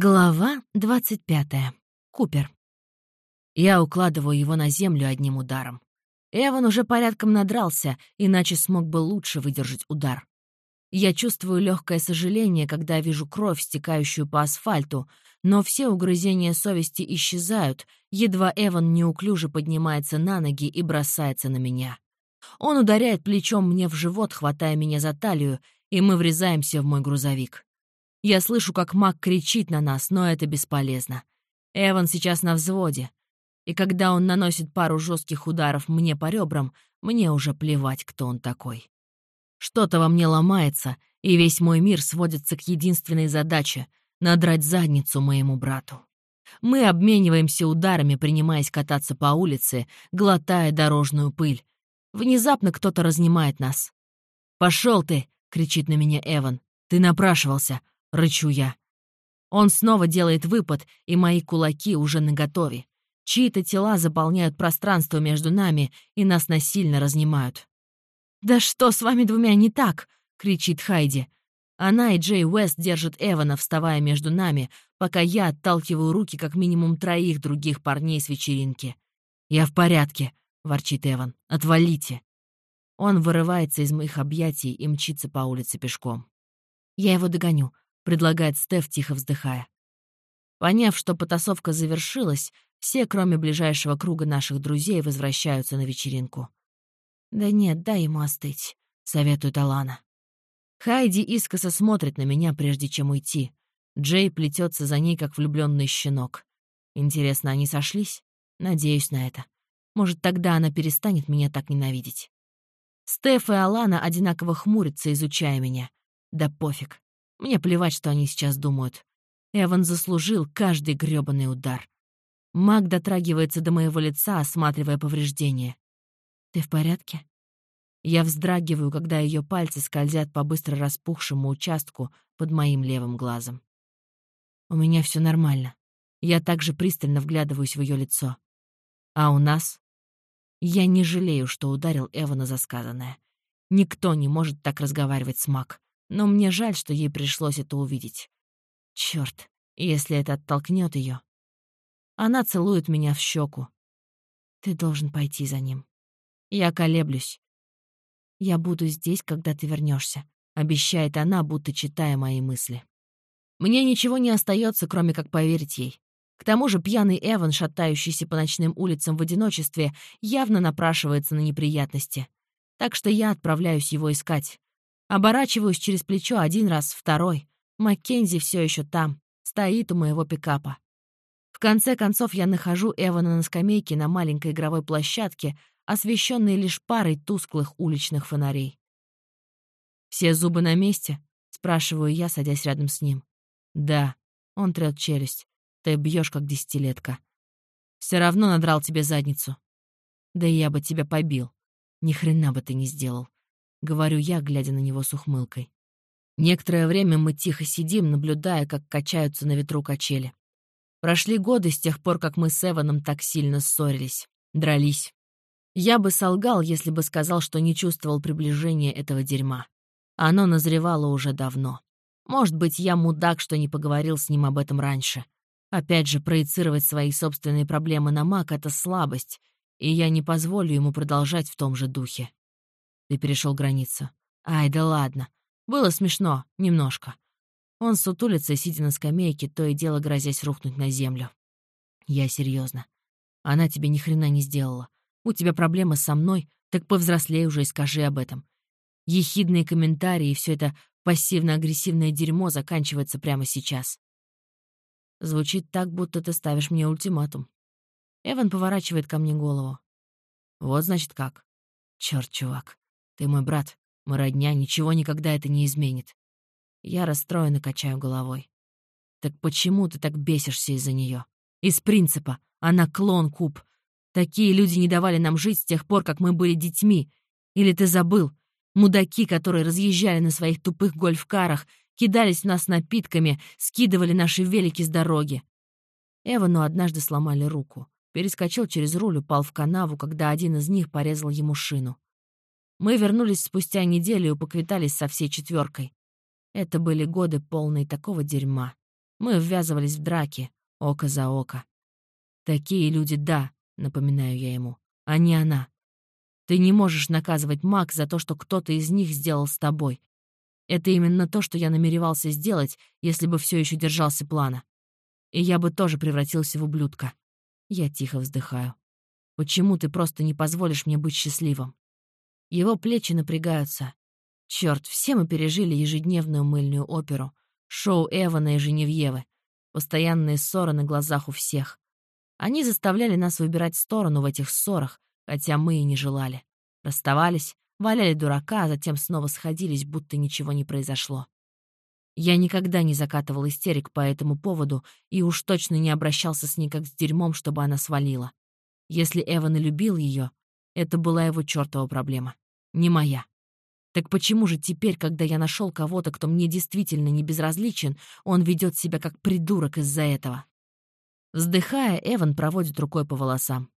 Глава 25. Купер. Я укладываю его на землю одним ударом. Эван уже порядком надрался, иначе смог бы лучше выдержать удар. Я чувствую легкое сожаление, когда вижу кровь, стекающую по асфальту, но все угрызения совести исчезают, едва Эван неуклюже поднимается на ноги и бросается на меня. Он ударяет плечом мне в живот, хватая меня за талию, и мы врезаемся в мой грузовик. Я слышу, как маг кричит на нас, но это бесполезно. Эван сейчас на взводе. И когда он наносит пару жестких ударов мне по ребрам, мне уже плевать, кто он такой. Что-то во мне ломается, и весь мой мир сводится к единственной задаче — надрать задницу моему брату. Мы обмениваемся ударами, принимаясь кататься по улице, глотая дорожную пыль. Внезапно кто-то разнимает нас. «Пошел ты!» — кричит на меня Эван. «Ты напрашивался. — рычу я. Он снова делает выпад, и мои кулаки уже наготове. Чьи-то тела заполняют пространство между нами и нас насильно разнимают. «Да что с вами двумя не так?» — кричит Хайди. Она и Джей Уэст держат Эвана, вставая между нами, пока я отталкиваю руки как минимум троих других парней с вечеринки. «Я в порядке», — ворчит Эван. «Отвалите». Он вырывается из моих объятий и мчится по улице пешком. Я его догоню, предлагает Стеф, тихо вздыхая. Поняв, что потасовка завершилась, все, кроме ближайшего круга наших друзей, возвращаются на вечеринку. «Да нет, дай ему остыть», — советует Алана. Хайди искоса смотрит на меня, прежде чем уйти. Джей плетется за ней, как влюбленный щенок. Интересно, они сошлись? Надеюсь на это. Может, тогда она перестанет меня так ненавидеть. Стеф и Алана одинаково хмурятся, изучая меня. Да пофиг. Мне плевать, что они сейчас думают. Эван заслужил каждый грёбаный удар. Маг дотрагивается до моего лица, осматривая повреждения. «Ты в порядке?» Я вздрагиваю, когда ее пальцы скользят по быстро распухшему участку под моим левым глазом. У меня все нормально. Я также пристально вглядываюсь в ее лицо. А у нас? Я не жалею, что ударил Эвана за сказанное. Никто не может так разговаривать с Мак но мне жаль, что ей пришлось это увидеть. Черт, если это оттолкнет ее. Она целует меня в щеку. Ты должен пойти за ним. Я колеблюсь. Я буду здесь, когда ты вернешься, обещает она, будто читая мои мысли. Мне ничего не остается, кроме как поверить ей. К тому же пьяный Эван, шатающийся по ночным улицам в одиночестве, явно напрашивается на неприятности. Так что я отправляюсь его искать. Оборачиваюсь через плечо один раз, второй. Маккензи все еще там, стоит у моего пикапа. В конце концов я нахожу Эвана на скамейке на маленькой игровой площадке, освещенной лишь парой тусклых уличных фонарей. «Все зубы на месте?» — спрашиваю я, садясь рядом с ним. «Да». Он трёт челюсть. «Ты бьешь как десятилетка. Все равно надрал тебе задницу. Да я бы тебя побил. Ни хрена бы ты не сделал. — говорю я, глядя на него с ухмылкой. Некоторое время мы тихо сидим, наблюдая, как качаются на ветру качели. Прошли годы с тех пор, как мы с Эваном так сильно ссорились, дрались. Я бы солгал, если бы сказал, что не чувствовал приближения этого дерьма. Оно назревало уже давно. Может быть, я мудак, что не поговорил с ним об этом раньше. Опять же, проецировать свои собственные проблемы на Мак — это слабость, и я не позволю ему продолжать в том же духе. Ты перешел границу. Ай, да ладно. Было смешно, немножко. Он сутулится, сидя на скамейке, то и дело грозясь рухнуть на землю. Я серьезно. Она тебе ни хрена не сделала. У тебя проблемы со мной, так повзрослей уже и скажи об этом. Ехидные комментарии и все это пассивно-агрессивное дерьмо заканчивается прямо сейчас. Звучит так, будто ты ставишь мне ультиматум. Эван поворачивает ко мне голову. Вот значит как. Черт, чувак. Ты мой брат, мы родня, ничего никогда это не изменит. Я расстроенно качаю головой. Так почему ты так бесишься из-за нее? Из принципа. Она клон Куб. Такие люди не давали нам жить с тех пор, как мы были детьми. Или ты забыл? Мудаки, которые разъезжали на своих тупых гольфкарах, кидались в нас напитками, скидывали наши велики с дороги. Эвану однажды сломали руку. Перескочил через руль, упал в канаву, когда один из них порезал ему шину. Мы вернулись спустя неделю и поквитались со всей четверкой. Это были годы полные такого дерьма. Мы ввязывались в драки, око за око. Такие люди, да, напоминаю я ему, а не она. Ты не можешь наказывать Мак за то, что кто-то из них сделал с тобой. Это именно то, что я намеревался сделать, если бы все еще держался плана. И я бы тоже превратился в ублюдка. Я тихо вздыхаю. Почему ты просто не позволишь мне быть счастливым? Его плечи напрягаются. Черт, все мы пережили ежедневную мыльную оперу, шоу Эвана и Женевьевы, постоянные ссоры на глазах у всех. Они заставляли нас выбирать сторону в этих ссорах, хотя мы и не желали. Расставались, валяли дурака, а затем снова сходились, будто ничего не произошло. Я никогда не закатывал истерик по этому поводу и уж точно не обращался с ней как с дерьмом, чтобы она свалила. Если Эван и любил ее, это была его чертова проблема, не моя. Так почему же теперь, когда я нашел кого-то, кто мне действительно не безразличен, он ведет себя как придурок из-за этого? Вздыхая, Эван проводит рукой по волосам.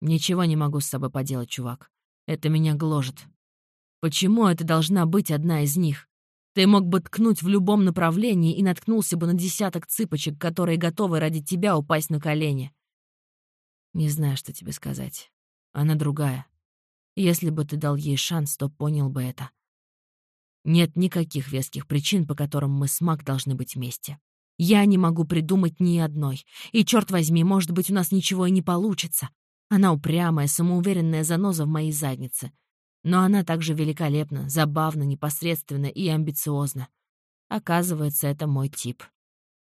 «Ничего не могу с собой поделать, чувак. Это меня гложет. Почему это должна быть одна из них? Ты мог бы ткнуть в любом направлении и наткнулся бы на десяток цыпочек, которые готовы ради тебя упасть на колени. Не знаю, что тебе сказать. Она другая. Если бы ты дал ей шанс, то понял бы это. Нет никаких веских причин, по которым мы с Мак должны быть вместе. Я не могу придумать ни одной. И, черт возьми, может быть, у нас ничего и не получится. Она упрямая, самоуверенная заноза в моей заднице. Но она также великолепна, забавна, непосредственна и амбициозна. Оказывается, это мой тип.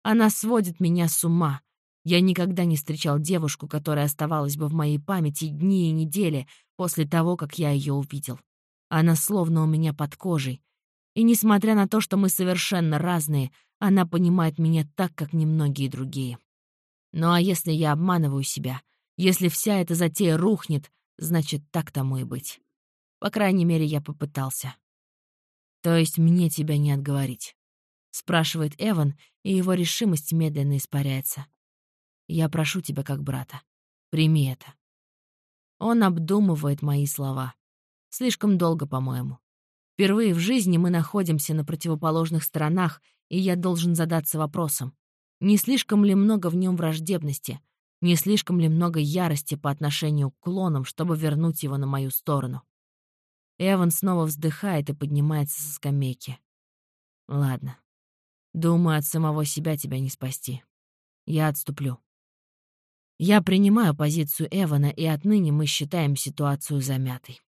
Она сводит меня с ума. Я никогда не встречал девушку, которая оставалась бы в моей памяти дни и недели после того, как я ее увидел. Она словно у меня под кожей. И несмотря на то, что мы совершенно разные, она понимает меня так, как немногие другие. Ну а если я обманываю себя, если вся эта затея рухнет, значит, так тому и быть. По крайней мере, я попытался. То есть мне тебя не отговорить? Спрашивает Эван, и его решимость медленно испаряется. Я прошу тебя как брата. Прими это. Он обдумывает мои слова. Слишком долго, по-моему. Впервые в жизни мы находимся на противоположных сторонах, и я должен задаться вопросом, не слишком ли много в нем враждебности, не слишком ли много ярости по отношению к клонам, чтобы вернуть его на мою сторону. Эван снова вздыхает и поднимается со скамейки. Ладно. Думаю, от самого себя тебя не спасти. Я отступлю. Я принимаю позицию Эвана, и отныне мы считаем ситуацию замятой.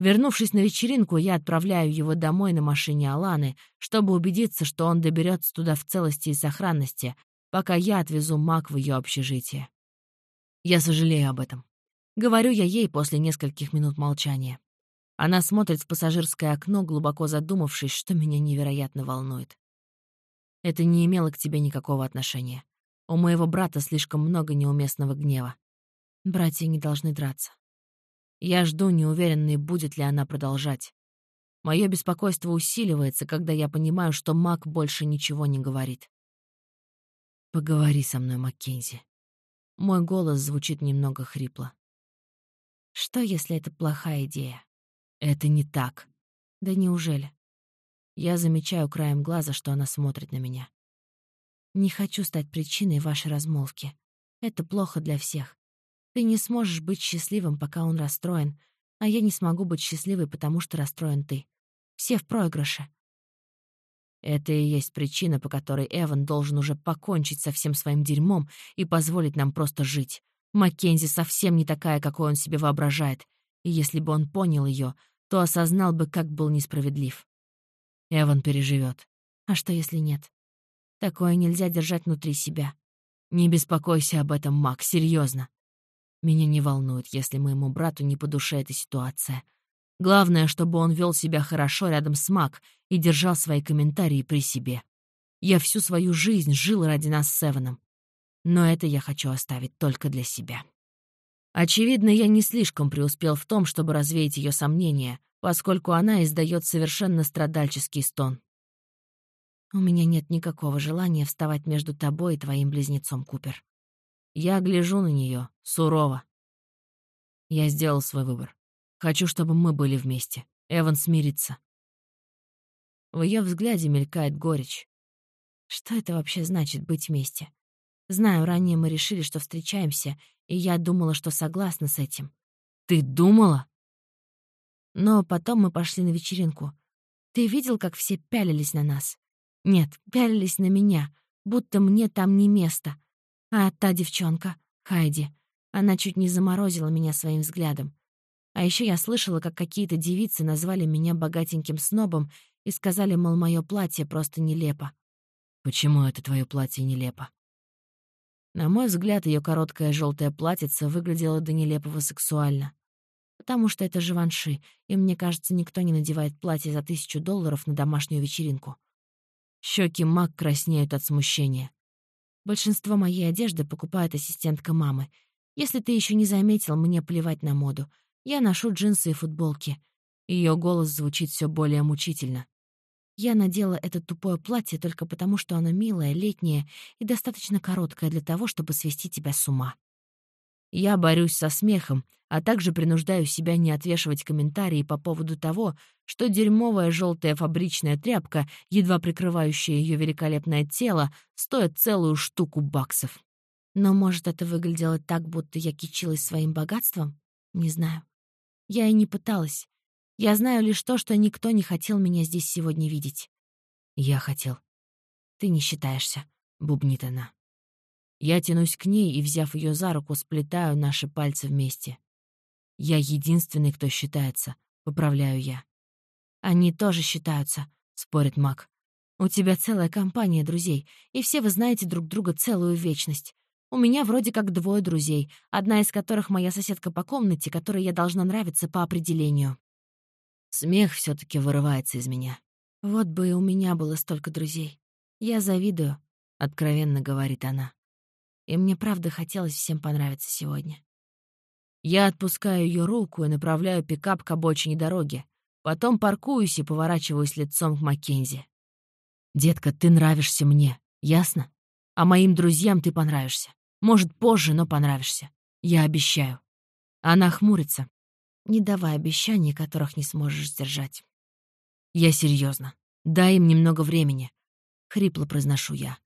Вернувшись на вечеринку, я отправляю его домой на машине Аланы, чтобы убедиться, что он доберется туда в целости и сохранности, пока я отвезу Мак в ее общежитие. Я сожалею об этом. Говорю я ей после нескольких минут молчания. Она смотрит в пассажирское окно, глубоко задумавшись, что меня невероятно волнует. Это не имело к тебе никакого отношения. У моего брата слишком много неуместного гнева. Братья не должны драться. Я жду, неуверенный, будет ли она продолжать. Мое беспокойство усиливается, когда я понимаю, что Мак больше ничего не говорит. «Поговори со мной, Маккензи». Мой голос звучит немного хрипло. «Что, если это плохая идея?» «Это не так». «Да неужели?» Я замечаю краем глаза, что она смотрит на меня. «Не хочу стать причиной вашей размолвки. Это плохо для всех. Ты не сможешь быть счастливым, пока он расстроен, а я не смогу быть счастливой, потому что расстроен ты. Все в проигрыше. Это и есть причина, по которой Эван должен уже покончить со всем своим дерьмом и позволить нам просто жить. Маккензи совсем не такая, какой он себе воображает, и если бы он понял ее, то осознал бы, как был несправедлив. Эван переживет. А что, если нет? Такое нельзя держать внутри себя. Не беспокойся об этом, Мак, серьезно. Меня не волнует, если моему брату не по душе эта ситуация. Главное, чтобы он вел себя хорошо рядом с Мак и держал свои комментарии при себе. Я всю свою жизнь жил ради нас с Севеном. Но это я хочу оставить только для себя. Очевидно, я не слишком преуспел в том, чтобы развеять ее сомнения, поскольку она издает совершенно страдальческий стон. «У меня нет никакого желания вставать между тобой и твоим близнецом, Купер. Я гляжу на нее сурово. Я сделал свой выбор. Хочу, чтобы мы были вместе. Эван смирится. В ее взгляде мелькает горечь. Что это вообще значит быть вместе? Знаю, ранее мы решили, что встречаемся, и я думала, что согласна с этим. Ты думала? Но потом мы пошли на вечеринку. Ты видел, как все пялились на нас? Нет, пялились на меня, будто мне там не место. А та девчонка, Хайди, она чуть не заморозила меня своим взглядом. А еще я слышала, как какие-то девицы назвали меня богатеньким снобом и сказали, мол, мое платье просто нелепо. Почему это твое платье нелепо? На мой взгляд, ее короткое желтое платьице выглядело до нелепого сексуально. Потому что это Живанши, и мне кажется, никто не надевает платье за тысячу долларов на домашнюю вечеринку. Щеки Мак краснеют от смущения. Большинство моей одежды покупает ассистентка мамы. Если ты еще не заметил, мне плевать на моду. Я ношу джинсы и футболки. Ее голос звучит все более мучительно. Я надела это тупое платье только потому, что оно милое, летнее и достаточно короткое для того, чтобы свести тебя с ума. Я борюсь со смехом, а также принуждаю себя не отвешивать комментарии по поводу того, что дерьмовая желтая фабричная тряпка, едва прикрывающая ее великолепное тело, стоит целую штуку баксов. Но, может, это выглядело так, будто я кичилась своим богатством? Не знаю. Я и не пыталась. Я знаю лишь то, что никто не хотел меня здесь сегодня видеть. Я хотел. Ты не считаешься, — бубнит она. Я тянусь к ней и, взяв ее за руку, сплетаю наши пальцы вместе. Я единственный, кто считается, поправляю я. Они тоже считаются, спорит Мак. У тебя целая компания друзей, и все вы знаете друг друга целую вечность. У меня вроде как двое друзей, одна из которых моя соседка по комнате, которой я должна нравиться по определению. Смех все таки вырывается из меня. Вот бы и у меня было столько друзей. Я завидую, — откровенно говорит она. И мне правда хотелось всем понравиться сегодня. Я отпускаю ее руку и направляю пикап к обочине дороги. Потом паркуюсь и поворачиваюсь лицом к Маккензи. «Детка, ты нравишься мне, ясно? А моим друзьям ты понравишься. Может, позже, но понравишься. Я обещаю». Она хмурится. Не давай обещаний, которых не сможешь сдержать. Я серьезно. Дай им немного времени. Хрипло произношу я.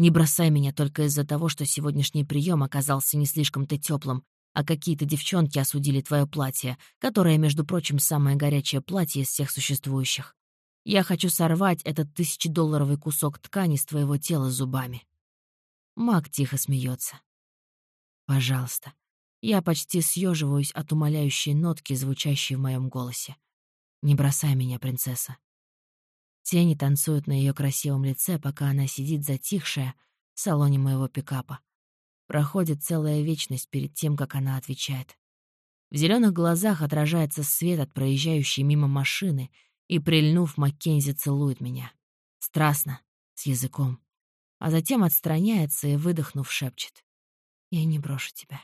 Не бросай меня только из-за того, что сегодняшний прием оказался не слишком-то теплым, а какие-то девчонки осудили твое платье, которое, между прочим, самое горячее платье из всех существующих. Я хочу сорвать этот тысячедолларовый кусок ткани с твоего тела зубами. Мак тихо смеется. «Пожалуйста». Я почти съеживаюсь от умоляющей нотки, звучащей в моем голосе. «Не бросай меня, принцесса». Тени танцуют на ее красивом лице, пока она сидит затихшая в салоне моего пикапа. Проходит целая вечность перед тем, как она отвечает. В зеленых глазах отражается свет от проезжающей мимо машины, и, прильнув, Маккензи целует меня. Страстно, с языком а затем отстраняется и, выдохнув, шепчет. «Я не брошу тебя».